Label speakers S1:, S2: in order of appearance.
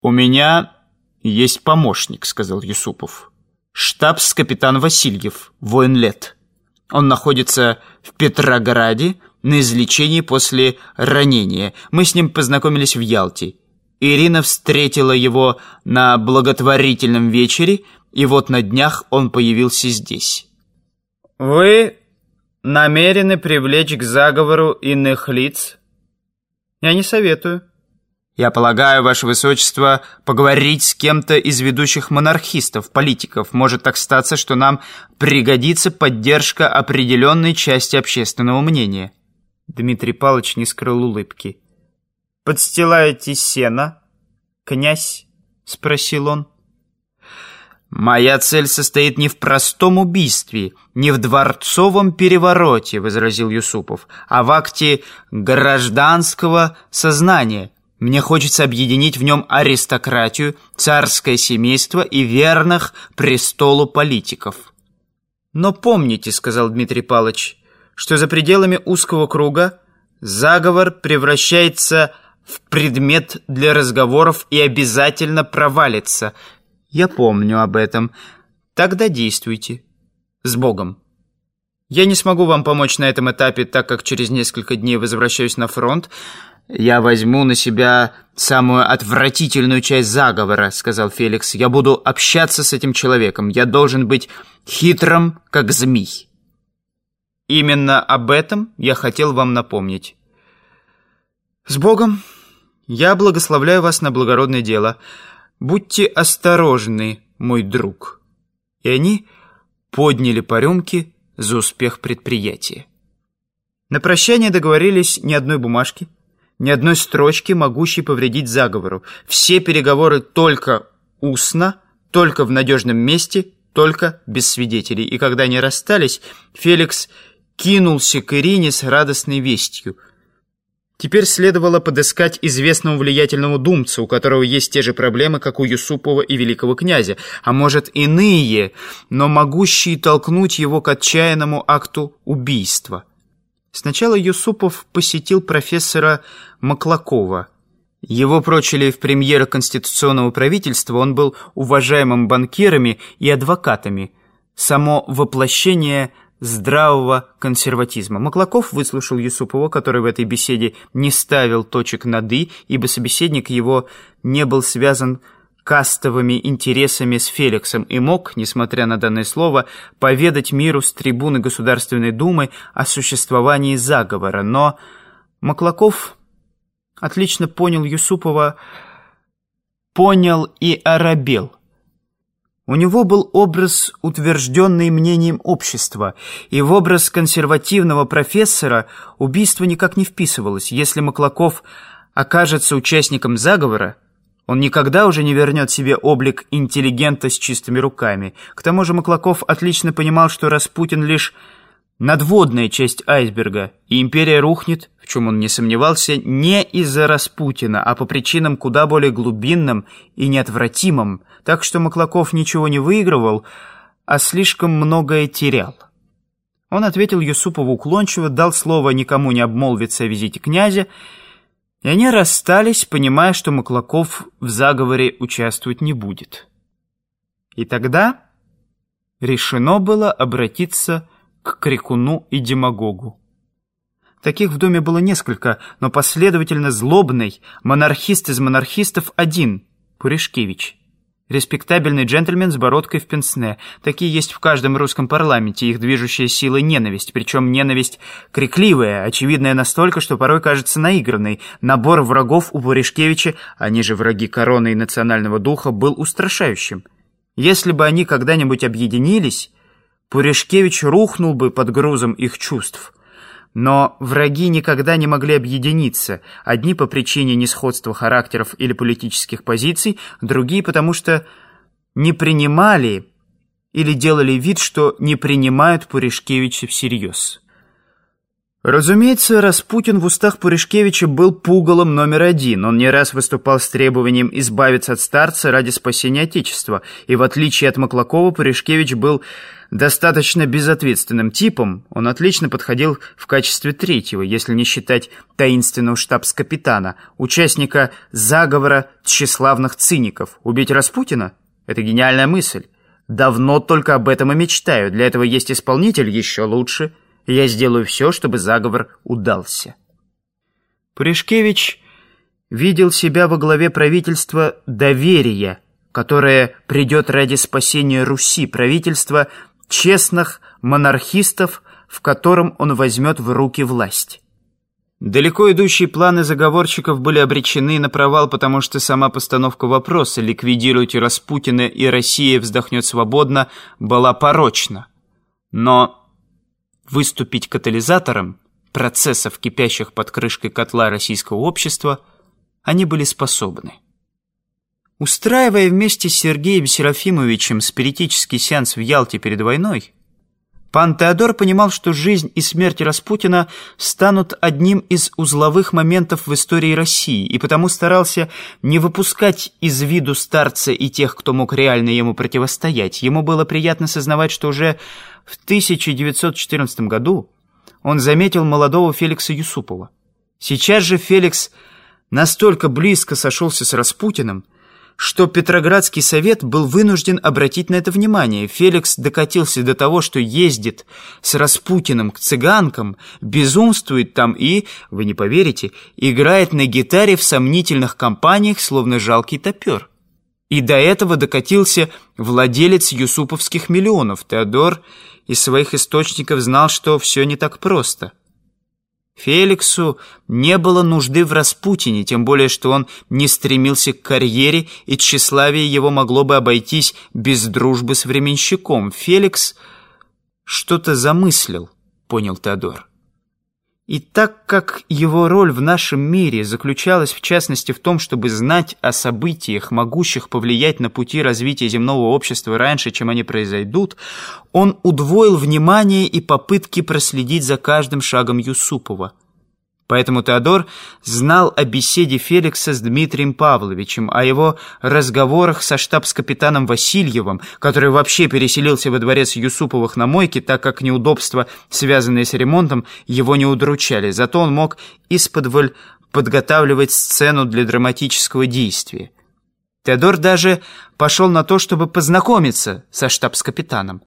S1: «У меня есть помощник», — сказал Юсупов. «Штабс-капитан Васильев, воин лет. Он находится в Петрограде на излечении после ранения. Мы с ним познакомились в Ялте. Ирина встретила его на благотворительном вечере, и вот на днях он появился здесь». «Вы намерены привлечь к заговору иных лиц?» «Я не советую». Я полагаю, Ваше Высочество, поговорить с кем-то из ведущих монархистов, политиков. Может так статься, что нам пригодится поддержка определенной части общественного мнения. Дмитрий Павлович не скрыл улыбки. «Подстилаете сено, князь?» — спросил он. «Моя цель состоит не в простом убийстве, не в дворцовом перевороте», — возразил Юсупов, «а в акте гражданского сознания». Мне хочется объединить в нем аристократию, царское семейство и верных престолу политиков. «Но помните, — сказал Дмитрий Палыч, — что за пределами узкого круга заговор превращается в предмет для разговоров и обязательно провалится. Я помню об этом. Тогда действуйте. С Богом». Я не смогу вам помочь на этом этапе, так как через несколько дней возвращаюсь на фронт, «Я возьму на себя самую отвратительную часть заговора», — сказал Феликс. «Я буду общаться с этим человеком. Я должен быть хитрым, как змей». «Именно об этом я хотел вам напомнить». «С Богом! Я благословляю вас на благородное дело. Будьте осторожны, мой друг». И они подняли по рюмке за успех предприятия. На прощание договорились ни одной бумажки, ни одной строчки, могущей повредить заговору. Все переговоры только устно, только в надежном месте, только без свидетелей. И когда они расстались, Феликс кинулся к Ирине с радостной вестью. Теперь следовало подыскать известного влиятельного думца, у которого есть те же проблемы, как у Юсупова и великого князя, а может иные, но могущие толкнуть его к отчаянному акту убийства. Сначала Юсупов посетил профессора Маклакова. Его прочили в премьера конституционного правительства, он был уважаемым банкирами и адвокатами. Само воплощение здравого консерватизма. Маклаков выслушал Юсупова, который в этой беседе не ставил точек над «и», ибо собеседник его не был связан кастовыми интересами с Феликсом и мог, несмотря на данное слово, поведать миру с трибуны Государственной Думы о существовании заговора. Но Маклаков отлично понял Юсупова, понял и оробел. У него был образ, утвержденный мнением общества, и в образ консервативного профессора убийство никак не вписывалось. Если Маклаков окажется участником заговора, он никогда уже не вернет себе облик интеллигента с чистыми руками. К тому же Маклаков отлично понимал, что Распутин лишь надводная часть айсберга, и империя рухнет, в чем он не сомневался, не из-за Распутина, а по причинам куда более глубинным и неотвратимым, так что Маклаков ничего не выигрывал, а слишком многое терял. Он ответил Юсупову уклончиво, дал слово никому не обмолвиться о визите князя, и они расстались, понимая, что Маклаков в заговоре участвовать не будет. И тогда решено было обратиться к крикуну и демагогу. Таких в доме было несколько, но последовательно злобный монархист из монархистов один — Пуришкевич. Респектабельный джентльмен с бородкой в пенсне. Такие есть в каждом русском парламенте. Их движущая сила — ненависть. Причем ненависть крикливая, очевидная настолько, что порой кажется наигранной. Набор врагов у Буришкевича, они же враги короны и национального духа, был устрашающим. Если бы они когда-нибудь объединились, Пуришкевич рухнул бы под грузом их чувств. Но враги никогда не могли объединиться, одни по причине несходства характеров или политических позиций, другие потому что не принимали или делали вид, что не принимают Пуришкевича всерьез. Разумеется, Распутин в устах Пуришкевича был пугалом номер один. Он не раз выступал с требованием избавиться от старца ради спасения Отечества. И в отличие от Маклакова, Пуришкевич был достаточно безответственным типом. Он отлично подходил в качестве третьего, если не считать таинственного штабс-капитана, участника заговора тщеславных циников. Убить Распутина? Это гениальная мысль. Давно только об этом и мечтаю. Для этого есть исполнитель еще лучше – я сделаю все, чтобы заговор удался. Пуришкевич видел себя во главе правительства доверия, которое придет ради спасения Руси, правительства честных монархистов, в котором он возьмет в руки власть. Далеко идущие планы заговорщиков были обречены на провал, потому что сама постановка вопроса «ликвидируйте Распутина и Россия вздохнет свободно» была порочна. Но выступить катализатором процессов, кипящих под крышкой котла российского общества, они были способны. Устраивая вместе с Сергеем Серафимовичем спиритический сеанс в Ялте перед войной, Пан Теодор понимал, что жизнь и смерть Распутина станут одним из узловых моментов в истории России, и потому старался не выпускать из виду старца и тех, кто мог реально ему противостоять. Ему было приятно сознавать, что уже в 1914 году он заметил молодого Феликса Юсупова. Сейчас же Феликс настолько близко сошелся с Распутиным, что Петроградский совет был вынужден обратить на это внимание. Феликс докатился до того, что ездит с Распутиным к цыганкам, безумствует там и, вы не поверите, играет на гитаре в сомнительных компаниях, словно жалкий топер. И до этого докатился владелец юсуповских миллионов. Теодор из своих источников знал, что все не так просто. Феликсу не было нужды в Распутине, тем более, что он не стремился к карьере, и тщеславие его могло бы обойтись без дружбы с временщиком. Феликс что-то замыслил, понял Теодор. И так как его роль в нашем мире заключалась в частности в том, чтобы знать о событиях, могущих повлиять на пути развития земного общества раньше, чем они произойдут, он удвоил внимание и попытки проследить за каждым шагом Юсупова – Поэтому Теодор знал о беседе Феликса с Дмитрием Павловичем, о его разговорах со штабс-капитаном Васильевым, который вообще переселился во дворец Юсуповых на мойке, так как неудобства, связанные с ремонтом, его не удручали. Зато он мог исподволь подготавливать сцену для драматического действия. Теодор даже пошел на то, чтобы познакомиться со штабс-капитаном.